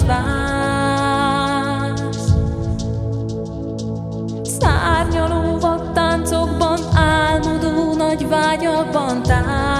amit vársz. Szárnyaló táncokban, álmodó nagy vágyakban tánc.